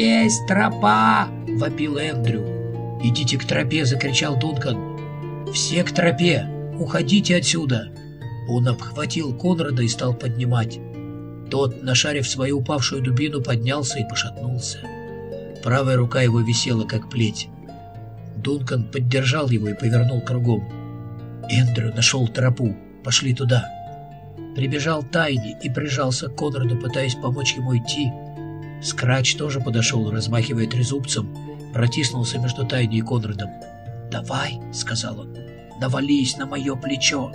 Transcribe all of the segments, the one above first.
«Есть тропа!» — вопил Эндрю. «Идите к тропе!» — закричал Дункан. «Все к тропе! Уходите отсюда!» Он обхватил Конрада и стал поднимать. Тот, нашарив свою упавшую дубину, поднялся и пошатнулся. Правая рука его висела, как плеть. Дункан поддержал его и повернул кругом. Эндрю нашел тропу. Пошли туда. Прибежал Тайни и прижался к Конраду, пытаясь помочь ему идти. Скрач тоже подошел, размахивая трезубцем, протиснулся между Тайни и Конрадом. «Давай», — сказал он, — «навались на мое плечо».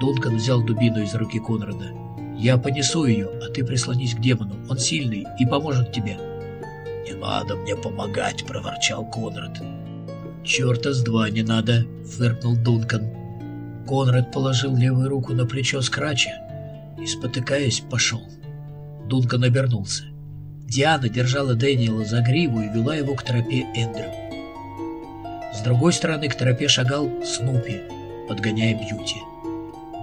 Дункан взял дубину из руки Конрада. «Я понесу ее, а ты прислонись к демону. Он сильный и поможет тебе». «Не надо мне помогать», — проворчал Конрад. «Черта с два не надо», — фыркнул Дункан. Конрад положил левую руку на плечо Скрача и, спотыкаясь, пошел. Дункан обернулся. Диана держала Дэниела за гриву и вела его к тропе Эндрю. С другой стороны к тропе шагал Снупи, подгоняя Бьюти.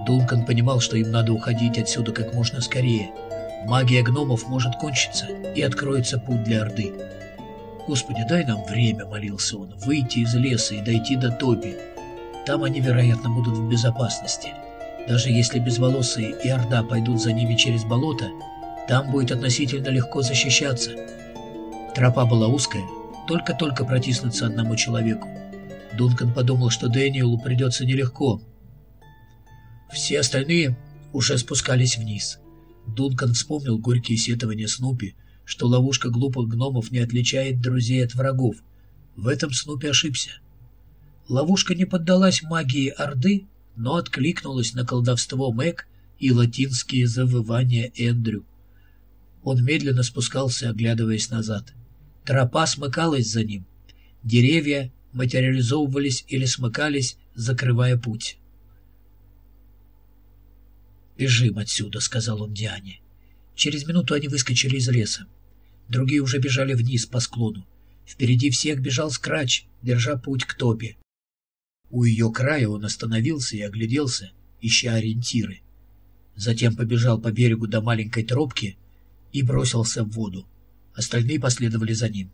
Дункан понимал, что им надо уходить отсюда как можно скорее. Магия гномов может кончиться, и откроется путь для Орды. «Господи, дай нам время», — молился он, — «выйти из леса и дойти до Тоби. Там они, вероятно, будут в безопасности. Даже если безволосые и Орда пойдут за ними через болото, там будет относительно легко защищаться. Тропа была узкая, только-только протиснуться одному человеку. Дункан подумал, что Дэниелу придется нелегко. Все остальные уже спускались вниз. Дункан вспомнил горькие сетования Снупи, что ловушка глупых гномов не отличает друзей от врагов. В этом Снупи ошибся. Ловушка не поддалась магии Орды, но откликнулась на колдовство Мэг и латинские завывания Эндрю. Он медленно спускался, оглядываясь назад. Тропа смыкалась за ним. Деревья материализовывались или смыкались, закрывая путь. «Бежим отсюда», — сказал он Диане. Через минуту они выскочили из леса. Другие уже бежали вниз по склону. Впереди всех бежал Скрач, держа путь к топе. У ее края он остановился и огляделся, ища ориентиры. Затем побежал по берегу до маленькой тропки, и бросился в воду. Остальные последовали за ним.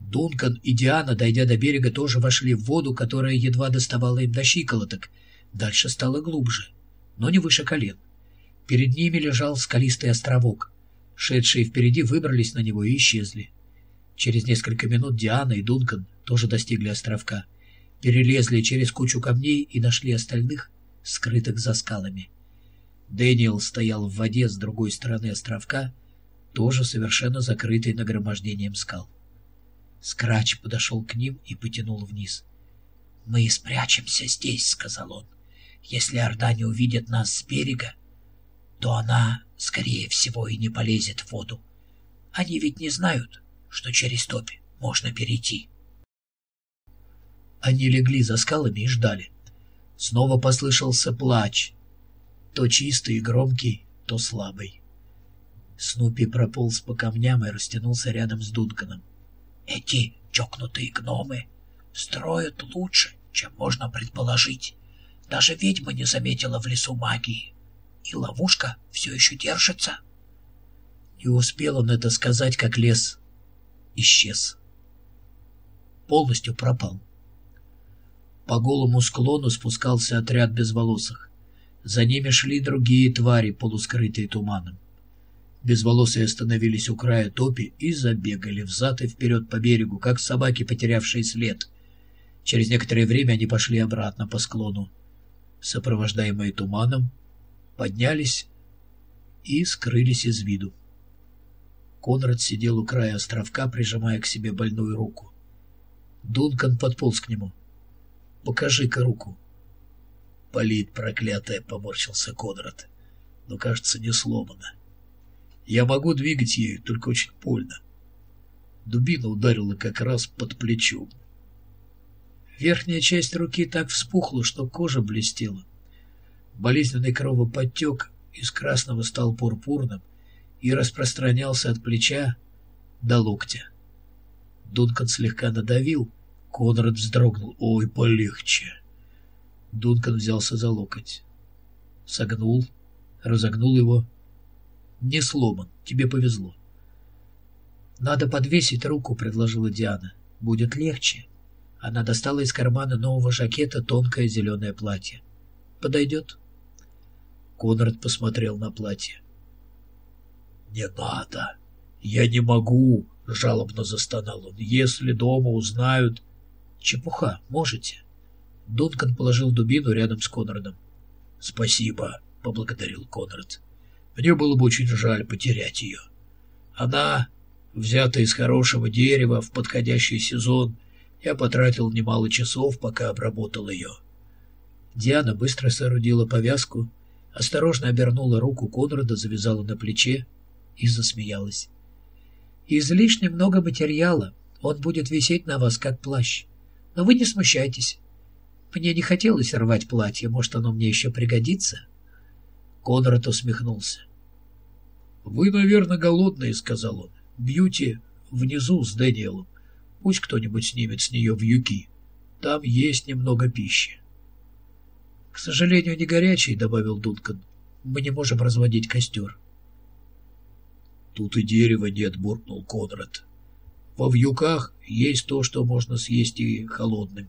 Дункан и Диана, дойдя до берега, тоже вошли в воду, которая едва доставала им до щиколоток. Дальше стало глубже, но не выше колен. Перед ними лежал скалистый островок. Шедшие впереди выбрались на него и исчезли. Через несколько минут Диана и Дункан тоже достигли островка. Перелезли через кучу камней и нашли остальных, скрытых за скалами. Дэниел стоял в воде с другой стороны островка, тоже совершенно закрытый нагромождением скал. Скрач подошел к ним и потянул вниз. «Мы спрячемся здесь», — сказал он. «Если Орда не увидит нас с берега, то она, скорее всего, и не полезет в воду. Они ведь не знают, что через топи можно перейти». Они легли за скалами и ждали. Снова послышался плач, то чистый и громкий, то слабый. Снупи прополз по камням и растянулся рядом с Дунканом. «Эти чокнутые гномы строят лучше, чем можно предположить. Даже ведьма не заметила в лесу магии. И ловушка все еще держится». И успел он это сказать, как лес исчез. Полностью пропал. По голому склону спускался отряд безволосых. За ними шли другие твари, полускрытые туманом. Безволосые остановились у края топи и забегали взад и вперед по берегу, как собаки, потерявшие след. Через некоторое время они пошли обратно по склону. Сопровождаемые туманом, поднялись и скрылись из виду. Конрад сидел у края островка, прижимая к себе больную руку. Дункан подполз к нему. «Покажи-ка руку». «Болит, проклятая!» — поморщился Конрад. «Но, кажется, не сломана». Я могу двигать ею, только очень больно. Дубина ударила как раз под плечом. Верхняя часть руки так вспухла, что кожа блестела. Болезненный кровоподтек из красного стал пурпурным и распространялся от плеча до локтя. Дункан слегка надавил, Конрад вздрогнул. «Ой, полегче!» Дункан взялся за локоть. Согнул, разогнул его, не сломан. Тебе повезло. «Надо подвесить руку», — предложила Диана. «Будет легче». Она достала из кармана нового жакета тонкое зеленое платье. «Подойдет?» Конрад посмотрел на платье. «Не надо! Я не могу!» — жалобно застонал он. «Если дома узнают...» «Чепуха, можете?» Дункан положил дубину рядом с Конрадом. «Спасибо», — поблагодарил Конрад. «Мне было бы очень жаль потерять ее. Она взята из хорошего дерева в подходящий сезон. Я потратил немало часов, пока обработал ее». Диана быстро соорудила повязку, осторожно обернула руку Конрада, завязала на плече и засмеялась. «Излишне много материала. Он будет висеть на вас, как плащ. Но вы не смущайтесь. Мне не хотелось рвать платье, может, оно мне еще пригодится?» Конрад усмехнулся. «Вы, наверное, голодные», — сказал он. «Бьюти внизу с Дэниелом. Пусть кто-нибудь снимет с нее вьюки. Там есть немного пищи». «К сожалению, не горячий», — добавил Дункан. «Мы не можем разводить костер». «Тут и дерева нет», — буркнул Конрад. «Во вьюках есть то, что можно съесть и холодным.